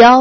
یا